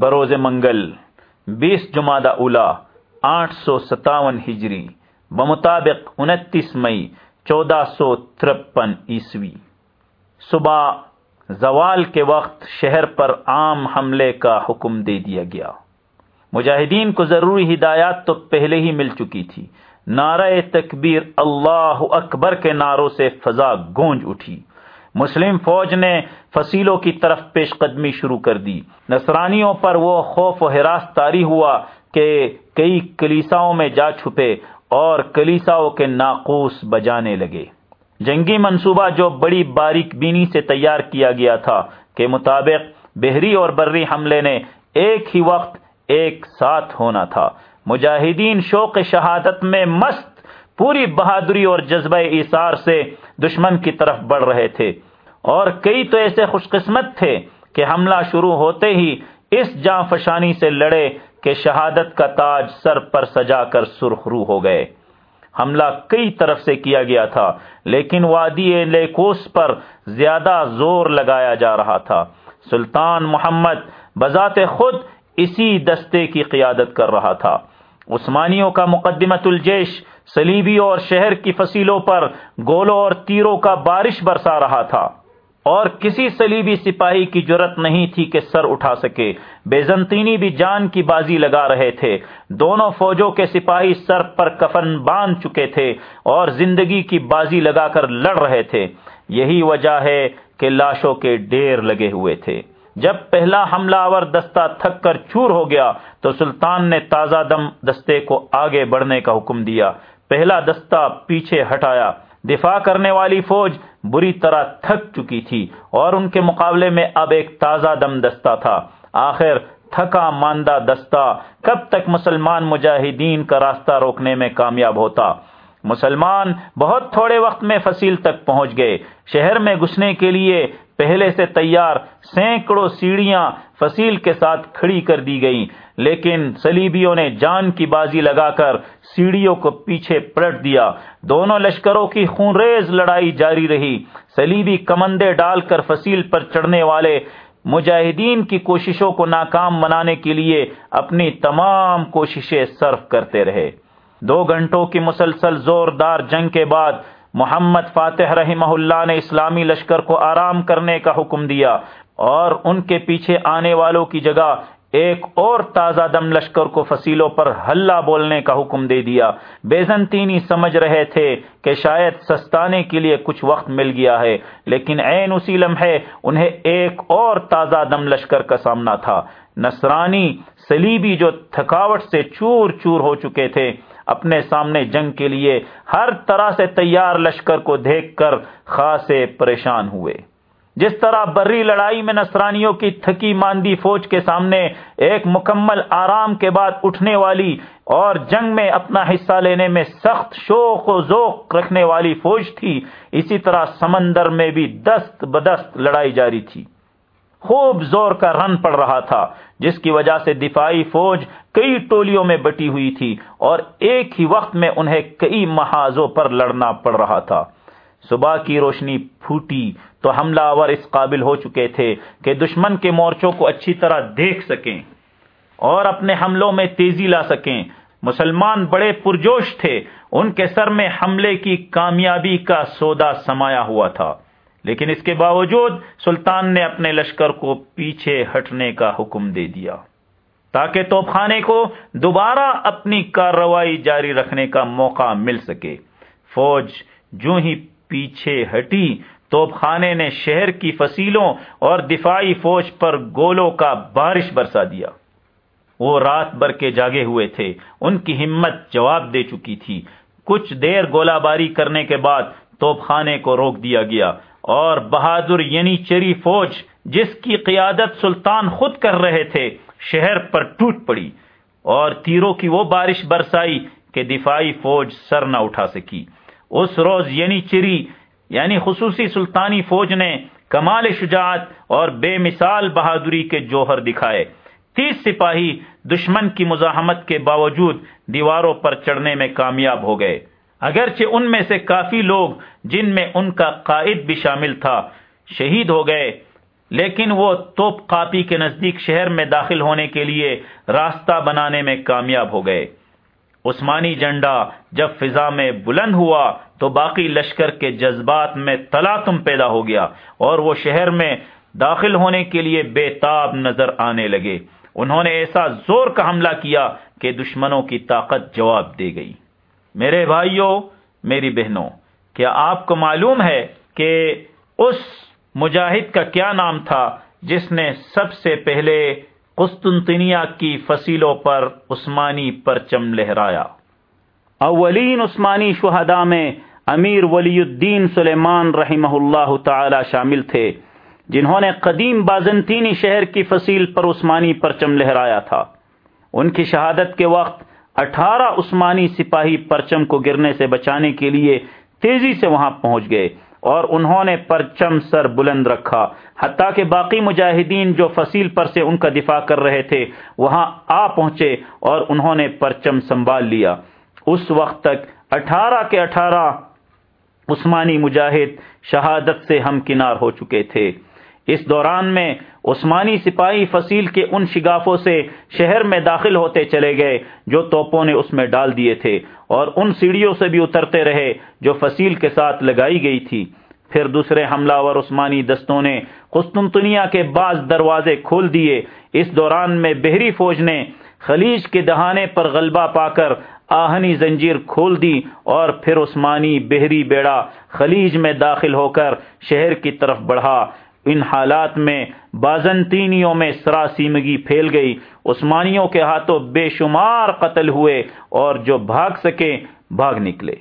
بروز منگل، بیس جمادہ اولا، آٹھ سو ستاون ہجری، بمطابق انتیس مئی، چودہ سو ترپن عیسوی۔ صبح، زوال کے وقت شہر پر عام حملے کا حکم دے دیا گیا۔ مجاہدین کو ضروری ہدایات تو پہلے ہی مل چکی تھی۔ نعرہ تکبیر اللہ اکبر کے نعروں سے فضا گونج اٹھی۔ مسلم فوج نے فصیلوں کی طرف پیش قدمی شروع کر دی۔ نصرانیوں پر وہ خوف و حراس تاری ہوا کہ کئی کلیساؤں میں جا چھپے اور کلیساؤں کے ناقوس بجانے لگے۔ جنگی منصوبہ جو بڑی باریک بینی سے تیار کیا گیا تھا کے مطابق بحری اور بری حملے نے ایک ہی وقت ایک ساتھ ہونا تھا۔ مجاہدین شوق شہادت میں مست، پوری بہادری اور جذبہ ایثار سے دشمن کی طرف بڑھ رہے تھے۔ اور کئی تو ایسے خوش قسمت تھے کہ حملہ شروع ہوتے ہی اس جاں فشانی سے لڑے کہ شہادت کا تاج سر پر سجا کر سرخ رو ہو گئے۔ حملہ کئی طرف سے کیا گیا تھا، لیکن وادی لیکوس پر زیادہ زور لگایا جا رہا تھا۔ سلطان محمد بذات خود اسی دستے کی قیادت کر رہا تھا۔ عثمانیوں کا مقدمت الجیش سلیبی اور شہر کی فصیلوں پر گولوں اور تیروں کا بارش برسا رہا تھا۔ اور کسی سلیبی سپاہی کی جرت نہیں تھی کہ سر اٹھا سکے۔ بیزنطینی بھی جان کی بازی لگا رہے تھے۔ دونوں فوجوں کے سپاہی سر پر کفن باندھ چکے تھے اور زندگی کی بازی لگا کر لڑ رہے تھے۔ یہی وجہ ہے کہ لاشوں کے ڈیر لگے ہوئے تھے۔ جب پہلا حملہ آور دستہ تھک کر چور ہو گیا تو سلطان نے تازہ دم دستے کو آگے بڑھنے کا حکم دیا۔ پہلا دستہ پیچھے ہٹایا۔ دفاع کرنے والی فوج بری طرح تھک چکی تھی اور ان کے مقابلے میں اب ایک تازہ دم دستہ تھا۔ آخر تھکا ماندہ دستہ کب تک مسلمان مجاہدین کا راستہ روکنے میں کامیاب ہوتا؟ مسلمان بہت تھوڑے وقت میں فصیل تک پہنچ گئے۔ شہر میں گھسنے کے لیے پہلے سے تیار سینکڑوں سیڑھیاں فصیل کے ساتھ کھڑی کر دی گئیں۔ لیکن سلیبیوں نے جان کی بازی لگا کر سیڑھیوں کو پیچھے پلٹ دیا۔ دونوں لشکروں کی خونریز لڑائی جاری رہی۔ سلیبی کمندے ڈال کر فصیل پر چڑھنے والے مجاہدین کی کوششوں کو ناکام بنانے کے لیے اپنی تمام کوششیں صرف کرتے رہے۔ دو گھنٹوں کی مسلسل زوردار جنگ کے بعد محمد فاتح رحمہ اللہ نے اسلامی لشکر کو آرام کرنے کا حکم دیا اور ان کے پیچھے آنے والوں کی جگہ ایک اور تازہ دم لشکر کو فصیلوں پر ہلہ بولنے کا حکم دے دیا۔ بیزنطینی سمجھ رہے تھے کہ شاید سستانے کے لیے کچھ وقت مل گیا ہے، لیکن عین اسی لمحے انہیں ایک اور تازہ دم لشکر کا سامنا تھا۔ نصرانی سلیبی جو تھکاوٹ سے چور چور ہو چکے تھے اپنے سامنے جنگ کے لیے ہر طرح سے تیار لشکر کو دیکھ کر خاصے پریشان ہوئے۔ جس طرح بری لڑائی میں نصرانیوں کی تھکی ماندی فوج کے سامنے ایک مکمل آرام کے بعد اٹھنے والی اور جنگ میں اپنا حصہ لینے میں سخت شوق و ذوق رکھنے والی فوج تھی، اسی طرح سمندر میں بھی دست بدست لڑائی جاری تھی۔ خوب زور کا رن پڑ رہا تھا، جس کی وجہ سے دفاعی فوج کئی ٹولیوں میں بٹی ہوئی تھی اور ایک ہی وقت میں انہیں کئی محاذوں پر لڑنا پڑ رہا تھا۔ صبح کی روشنی پھوٹی تو حملہ آور اس قابل ہو چکے تھے کہ دشمن کے مورچوں کو اچھی طرح دیکھ سکیں اور اپنے حملوں میں تیزی لا سکیں۔ مسلمان بڑے پرجوش تھے، ان کے سر میں حملے کی کامیابی کا سودا سمایا ہوا تھا۔ لیکن اس کے باوجود سلطان نے اپنے لشکر کو پیچھے ہٹنے کا حکم دے دیا۔ تاکہ توپ خانے کو دوبارہ اپنی کارروائی جاری رکھنے کا موقع مل سکے۔ فوج جو ہی پیچھے ہٹی توپ خانے نے شہر کی فصیلوں اور دفاعی فوج پر گولوں کا بارش برسا دیا۔ وہ رات بھر کے جاگے ہوئے تھے، ان کی ہمت جواب دے چکی تھی۔ کچھ دیر گولہ باری کرنے کے بعد توپ خانے کو روک دیا گیا اور بہادر یعنی چری فوج جس کی قیادت سلطان خود کر رہے تھے، شہر پر ٹوٹ پڑی اور تیروں کی وہ بارش برسائی کہ دفاعی فوج سر نہ اٹھا سکی۔ اس روز یعنی چری یعنی خصوصی سلطانی فوج نے کمال شجاعت اور بے مثال بہادری کے جوہر دکھائے۔ تیس سپاہی دشمن کی مزاحمت کے باوجود دیواروں پر چڑھنے میں کامیاب ہو گئے۔ اگرچہ ان میں سے کافی لوگ جن میں ان کا قائد بھی شامل تھا، شہید ہو گئے، لیکن وہ توپ کاپی کے نزدیک شہر میں داخل ہونے کے لیے راستہ بنانے میں کامیاب ہو گئے۔ عثمانی جنڈا جب فضا میں بلند ہوا تو باقی لشکر کے جذبات میں تلاتم پیدا ہو گیا اور وہ شہر میں داخل ہونے کے لیے بے تاب نظر آنے لگے۔ انہوں نے ایسا زور کا حملہ کیا کہ دشمنوں کی طاقت جواب دے گئی۔ میرے بھائیوں، میری بہنوں، کیا آپ کو معلوم ہے کہ اس مجاہد کا کیا نام تھا جس نے سب سے پہلے قسطنطنیہ کی فصیلوں پر عثمانی پرچم لہرایا؟ اولین عثمانی شہداء میں امیر ولی الدین سلیمان رحمہ اللہ تعالی شامل تھے، جنہوں نے قدیم بازنطینی شہر کی فصیل پر عثمانی پرچم لہرایا تھا۔ ان کی شہادت کے وقت اٹھارہ عثمانی سپاہی پرچم کو گرنے سے بچانے کے لیے تیزی سے وہاں پہنچ گئے اور انہوں نے پرچم سر بلند رکھا۔ حتیٰ کہ باقی مجاہدین جو فصیل پر سے ان کا دفاع کر رہے تھے، وہاں آ پہنچے اور انہوں نے پرچم سنبھال لیا۔ اس وقت تک اٹھارہ کے اٹھارہ عثمانی مجاہد شہادت سے ہم کنار ہو چکے تھے۔ اس دوران میں عثمانی سپاہی فصیل کے ان شگافوں سے شہر میں داخل ہوتے چلے گئے جو توپوں نے اس میں ڈال دیے تھے اور ان سیڑھیوں سے بھی اترتے رہے جو فصیل کے ساتھ لگائی گئی تھی۔ پھر دوسرے حملہ اور عثمانی دستوں نے قسطنطنیہ کے بعض دروازے کھول دیے۔ اس دوران میں بحری فوج نے خلیج کے دہانے پر غلبہ پا کر آہنی زنجیر کھول دی اور پھر عثمانی بحری بیڑا خلیج میں داخل ہو کر شہر کی طرف بڑھا۔ ان حالات میں بازنطینیوں میں سراسیمگی پھیل گئی۔ عثمانیوں کے ہاتھوں بے شمار قتل ہوئے اور جو بھاگ سکے، بھاگ نکلے۔